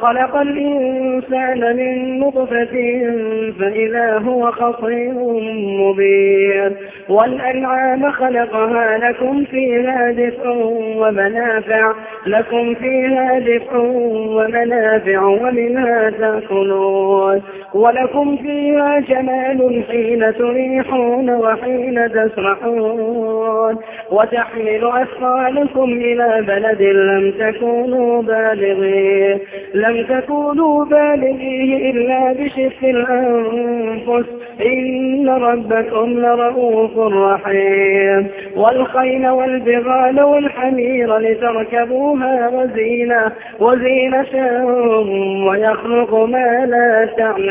خلق الإنسان من نطفة فإذا هو خصيم مبين. والأنعام خلقها لكم فيها دفء ومنافع. لكم فيها دفء ومنافع ومنها تأكلون. ولكم فيها جمال حين تريحون وحين تسرحون وتحمل أثقالكم إلى بلد لم تكونوا بالغيه لم تكونوا بالغيه إلا بشف الأنفس. إن ربكم لرؤوف رحيم. والخيل والبغال والحمير لتركبوها وزينة وزينة ويخلق ما لا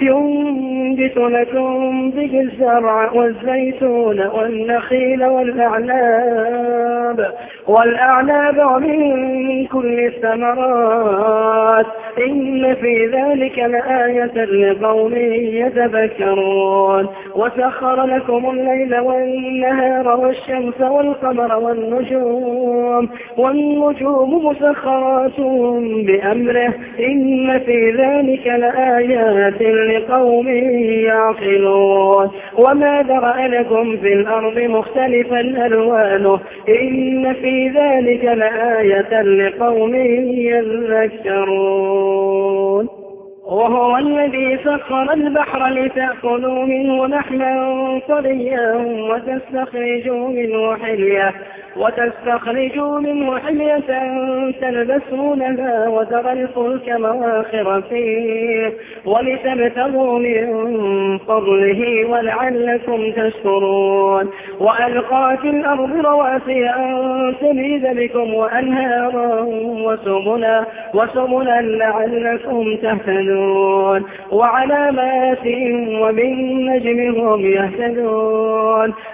ينبت لكم به الزرع والزيتون والنخيل والأعناب والأعناب ومن كل الثمرات إن في ذلك لآية لقوم يتفكرون وسخر لكم الليل والنهار والشمس والقمر والنجوم والنجوم مسخرات بأمره. إن في ذلك لآيات لقوم يعقلون. وما ذرأ لكم في الأرض مختلفا ألوانه. إن في ذلك لآية لقوم يذكرون. وهو الذي سخر البحر لتأكلوا منه لحما طريا وتستخرجوا منه حلية. وتستخرجوا منه حلية تلبسونها وترى الفلك مواخر فيه. ولتبتغوا من فضله ولعلكم تشكرون. وألقى في الأرض رواسي أن تميد بكم وأنهارا وسبلا وسبلا لعلكم تهتدون. وعلامات وبالنجم هم يهتدون.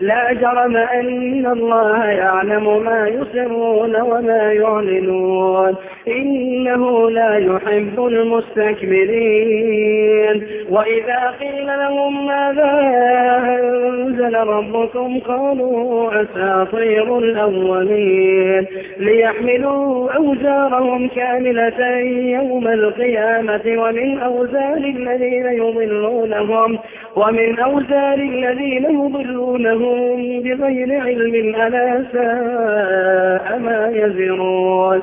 لا جرم أن الله يعلم ما يسرون وما يعلنون. إنه لا يحب المستكبرين. وإذا قيل لهم ماذا أنزل ربكم قالوا أساطير الأولين. ليحملوا أوزارهم كاملة يوم القيامة ومن أوزار الذين يضلونهم ومن أوزار الذين يضلونهم بغير علم ألا ساء ما يزرون.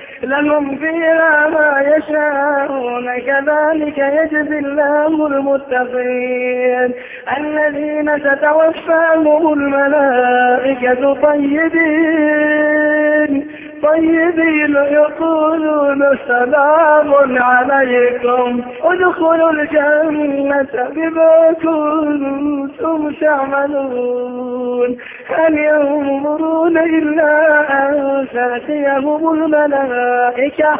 لهم فيها ما يشاءون. كذلك يجزي الله المتقين. الذين تتوفاهم الملائكة طيبين. طيبين يقولون سلام عليكم. ادخلوا الجنة بما كنتم تعملون. هل ينظرون إلا أن تأتيهم الملائكة؟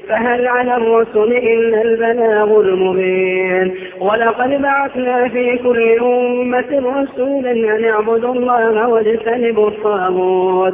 فهل على الرسل إلا البلاغ المبين؟ ولقد بعثنا في كل أمة رسولا أن اعبدوا الله واجتنبوا الطاغوت.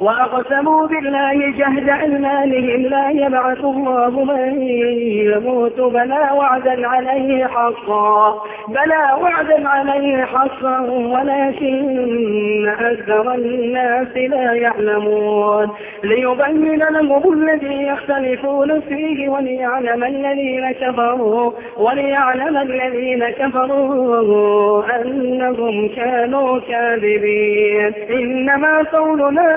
وأقسموا بالله جهد أيمانهم لا يبعث الله من يموت بلا وعدا عليه حقا بلا وعدا عليه حقا ولكن أكثر الناس لا يعلمون. ليبين لهم الذي يختلفون فيه وليعلم الذين كفروا وليعلم الذين كفروا أنهم كانوا كاذبين. إنما قولنا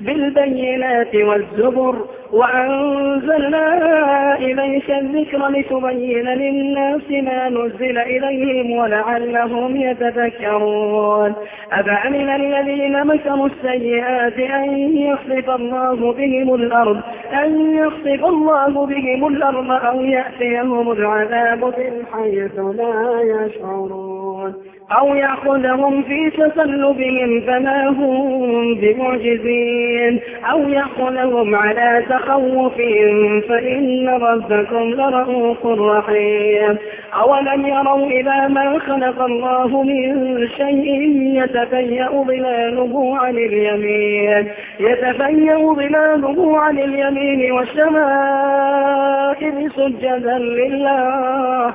بالبينات والزبر وأنزلنا إليك الذكر لتبين للناس ما نزل إليهم ولعلهم يتذكرون. أفأمن الذين مكروا السيئات أن يخلف الله بهم الأرض أن يخلف الله بهم الأرض أو يأتيهم العذاب من حيث لا يشعرون. أو يأخذهم في تسلبهم فما هم بمعجزين. أو يأخذهم على تخوف فإن ربكم لرؤوف رحيم. أولم يروا إلى ما خلق الله من شيء يتفيأ ظلاله عن اليمين. يتفيأ ظلاله عن اليمين والشمائل سجدا لله.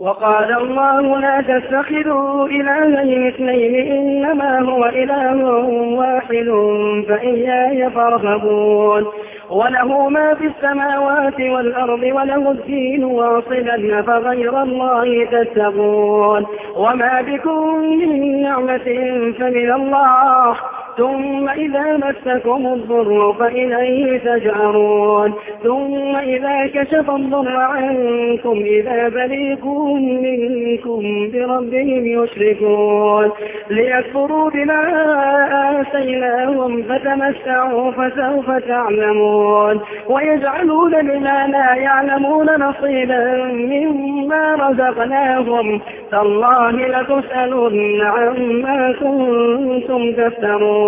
وقال الله لا تتخذوا إلهين اثنين إنما هو إله واحد فإياي فارهبون. وله ما في السماوات والأرض وله الدين واصلا فغير الله تتقون. وما بكم من نعمة فمن الله. ثم إذا مسكم الضر فإليه تجأرون. ثم إذا كشف الضر عنكم إذا بريق منكم بربهم يشركون. ليكفروا بما آتيناهم فتمسعوا فسوف تعلمون. ويجعلون لما لا يعلمون نصيبا مما رزقناهم. تالله لتسألن عما كنتم تفترون.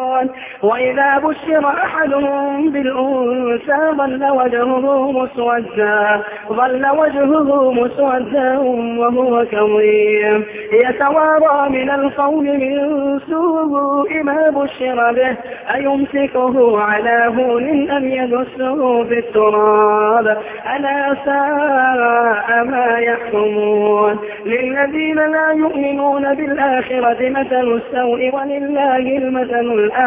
وإذا بشر أحدهم بالأنثى ظل وجهه مسودا. ظل وجهه مسودا وهو كظيم. يتوارى من القوم من سوء ما بشر به. أيمسكه على هون أم يدسه في التراب؟ ألا ساء ما يحكمون. للذين لا يؤمنون بالآخرة مثل السوء ولله المثل الأعلى.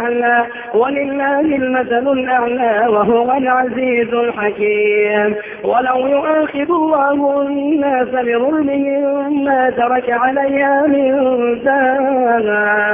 ولله المثل الأعلى وهو العزيز الحكيم. ولو يؤاخذ الله الناس بظلمهم ما ترك عليها من دابة.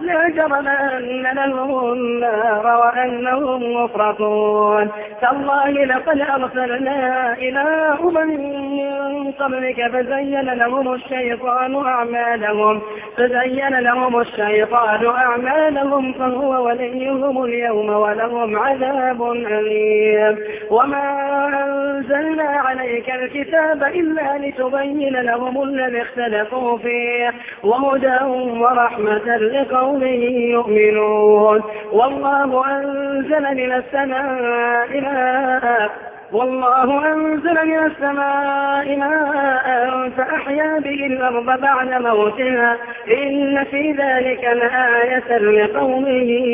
لا جرم أن لهم النار وأنهم مفرطون. تالله لقد أرسلنا إلى أمم من قبلك فزين لهم الشيطان أعمالهم فزين لهم الشيطان أعمالهم فهو وليهم اليوم ولهم عذاب أليم. وما أنزلنا عليك الكتاب إلا لتبين لهم الذي اختلفوا فيه وهدى ورحمة لقوم قوم يؤمنون. والله أنزل من السماء ماء والله أنزل من السماء ماء فأحيا به الأرض بعد موتها. إن في ذلك لآية لقوم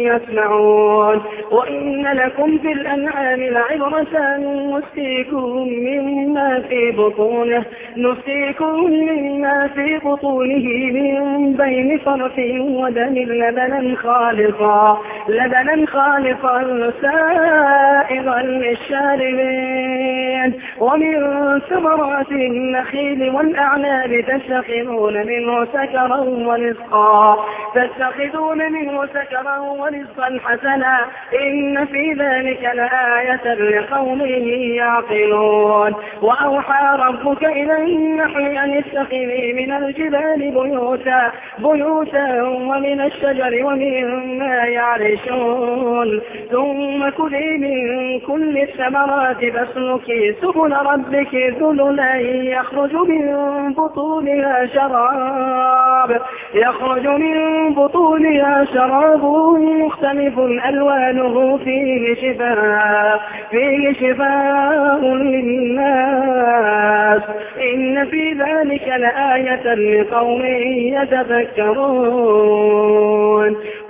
يسمعون. وإن لكم في الأنعام لعبرة نسقيكم مما في بطونه نسقيكم مما في بطونه من بين فرث ودم لبنا خالصا لبنا خالصا سائغا للشاربين. ومن ثمرات النخيل والأعناب تتخذون منه سكرا ورزقا. تتخذون منه سكرا ورزقا حسنا. إن في ذلك لآية لقوم يعقلون. وأوحى ربك إلى النحل أن اتخذي من الجبال بيوتا بيوتا ومن الشجر ومما يعرشون. ثم كلي من كل الثمرات فاسلكي سبل ربك ذللا يخرج من بطونها شراب يخرج من بطونها شراب مختلف ألوانه فيه شفاء فيه شفاء للناس. إن في ذلك لآية لقوم يتفكرون.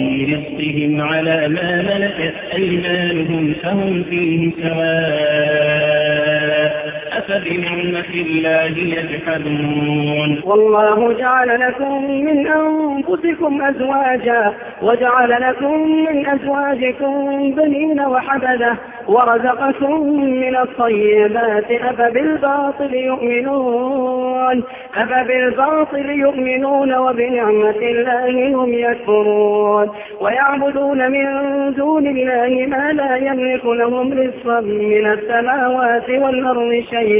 في رزقهم على ما ملكت أيمانهم فهم فيه سواء. أفبنعمة الله يجحدون والله جعل لكم من أنفسكم أزواجا وجعل لكم من أزواجكم بنين وحبدة ورزقكم من الطيبات أفبالباطل يؤمنون أفبالباطل يؤمنون وبنعمة الله هم يكفرون ويعبدون من دون الله ما لا يملك لهم رزقا من السماوات والأرض شيئا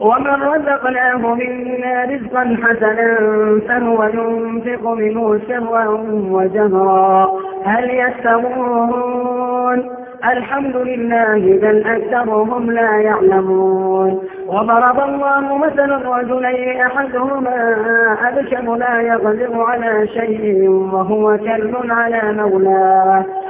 ومن رزقناه منا رزقا حسنا فهو ينفق منه سرا وجهرا هل يستوون الحمد لله بل أكثرهم لا يعلمون وضرب الله مثلا رجلين أحدهما أبكم لا يقدر على شيء وهو كل على مولاه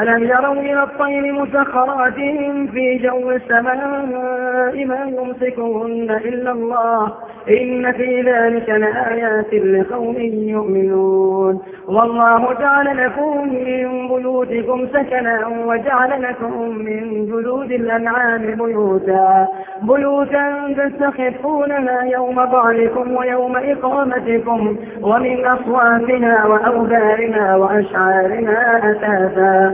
ألم يروا إلى الطير مسخرات في جو السماء ما يمسكهن إلا الله؟ إن في ذلك لآيات لقوم يؤمنون. والله جعل لكم من بيوتكم سكنا وجعل لكم من جلود الأنعام بيوتا. بيوتا تستخفونها يوم ضعنكم ويوم إقامتكم ومن أصواتها وأوبارها وأشعارها أساسا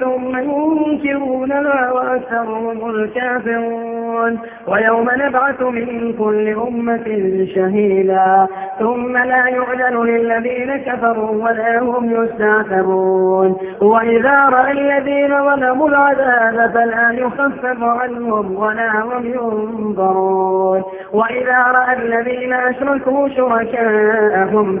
ثم ينكرونها وأكثرهم الكافرون. ويوم نبعث من كل أمة شهيدا. ثم لا يعلن للذين كفروا ولا هم يستعتبون. وإذا رأى الذين ظلموا العذاب فلا يخفف عنهم ولا هم ينظرون. وإذا رأى الذين أشركوا شركاءهم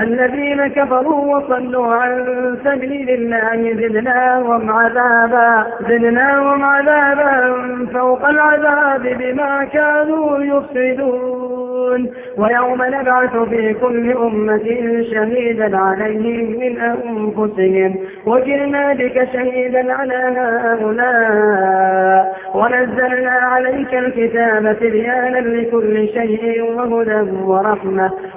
الذين كفروا وصلوا عن سبيل الله زدناهم عذابا زدناهم عذابا فوق العذاب بما كانوا يفسدون. ويوم نبعث في كل أمة شهيدا عليهم من أنفسهم. وجئنا بك شهيدا على هؤلاء. ونزلنا عليك الكتاب تبيانا لكل شيء وهدى ورحمة.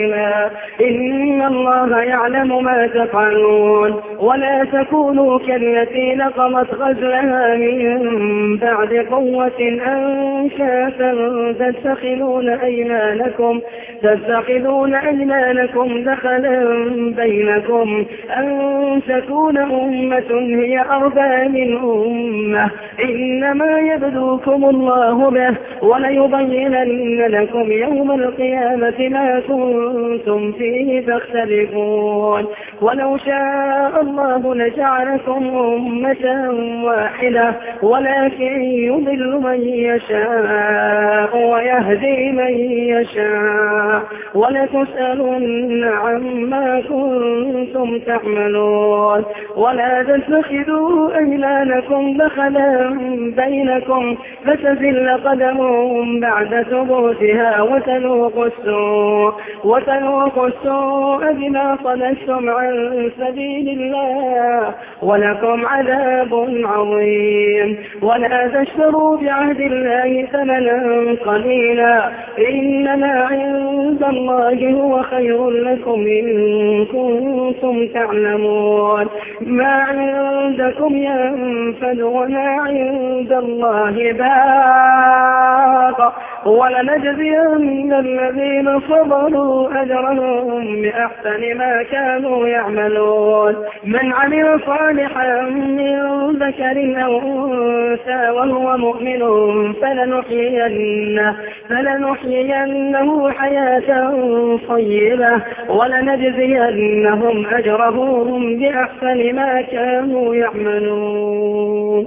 كفيلا إن الله يعلم ما تفعلون. ولا تكونوا كالتي نقضت غزلها من بعد قوة أنكاسا تتخذون أيمانكم تتخذون أيمانكم دخلا بينكم. أن تكون أمة هي أربى من أمة. إنما يبدوكم الله به وليبينن لكم يوم القيامة ما كنتم فيه تختلفون. ولو شاء الله لجعلكم أمة واحدة ولكن يضل من يشاء ويهدي من يشاء. ولتسألن عما كنتم تعملون. ولا تتخذوا أيمانكم دخلا بينكم فتزل قدم بعد ثبوتها وتنوق السوء وتنوق السوء بما صددتم عن سبيل الله ولكم عذاب عظيم. ولا تشتروا بعهد الله ثمنا قليلا إنما عند الله هو خير لكم إن كنتم تعلمون. ما عندكم ينفد وما عند الله باق ولنجزين الذين صبروا أجرهم بأحسن ما كانوا يعملون. من عمل صالحا من ذكر أو أنثى وهو مؤمن فلنحيينه, فلنحيينه حياة طيبة. ولنجزينهم أجرهم بأحسن ما كانوا يعملون.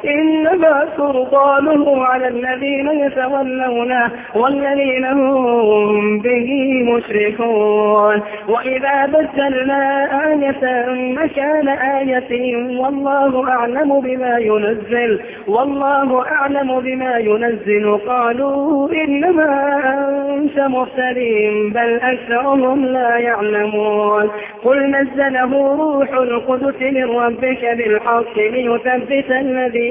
إنما سلطانه على الذين يتولونه والذين هم به مشركون. وإذا بدلنا آية مكان آية والله أعلم بما ينزل والله أعلم بما ينزل. قالوا إنما أنت مفترين بل أكثرهم لا يعلمون. قل نزله روح القدس من ربك بالحق ليثبت الذين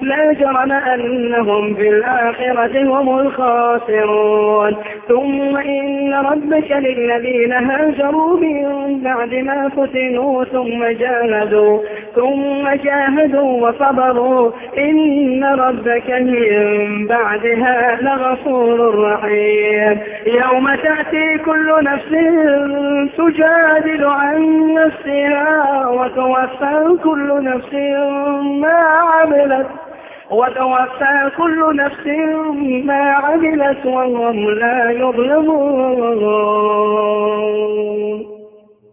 لا جرم أنهم في الآخرة هم الخاسرون. ثم إن ربك للذين هاجروا من بعد ما فتنوا ثم جاهدوا ثم جاهدوا وصبروا. إن ربك من بعدها لغفور رحيم. يوم تأتي كل نفس تجادل عن نفسها وتوفى كل نفس ما عملت وتوفى كل نفس ما عملت وهم لا يظلمون.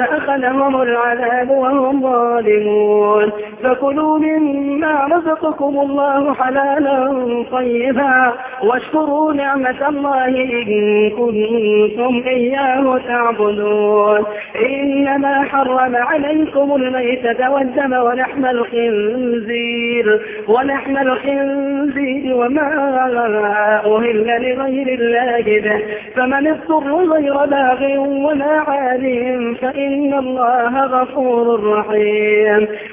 فأخذهم العذاب وهم ظالمون. فكلوا مما رزقكم الله حلالا طيبا. واشكروا نعمة الله إن كنتم إياه تعبدون. إنما حرم عليكم الميتة والدم ولحم الخنزير. ولحم الخنزير وما أهل لغير الله به. فمن اضطر غير باغ ولا عاد فإن إن الله غفور رحيم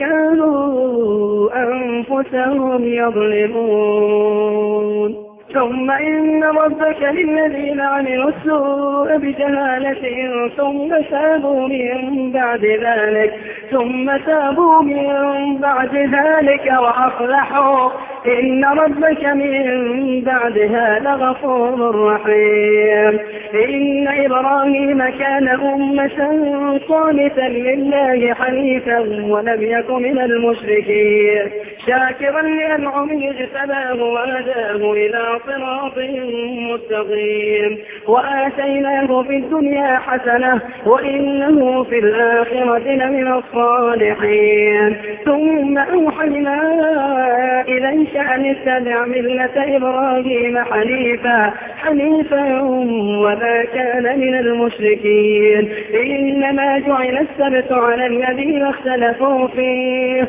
كانوا أنفسهم يظلمون. ثم إن ربك للذين عملوا السوء بجهالة ثم تابوا من بعد ذلك ثم تابوا من بعد ذلك وأصلحوا. إن ربك من بعدها لغفور رحيم. إن إبراهيم كان أمة قانتا لله حنيفا ولم يك من المشركين. شاكرا لأنعمه اجتباه وهداه إلى صراط مستقيم. وآتيناه في الدنيا حسنة وإنه في الآخرة لمن الصالحين. ثم أوحينا إليك أن اتبع ملة إبراهيم حنيفا حنيفا وما كان من المشركين. إنما جعل السبت على الذين اختلفوا فيه.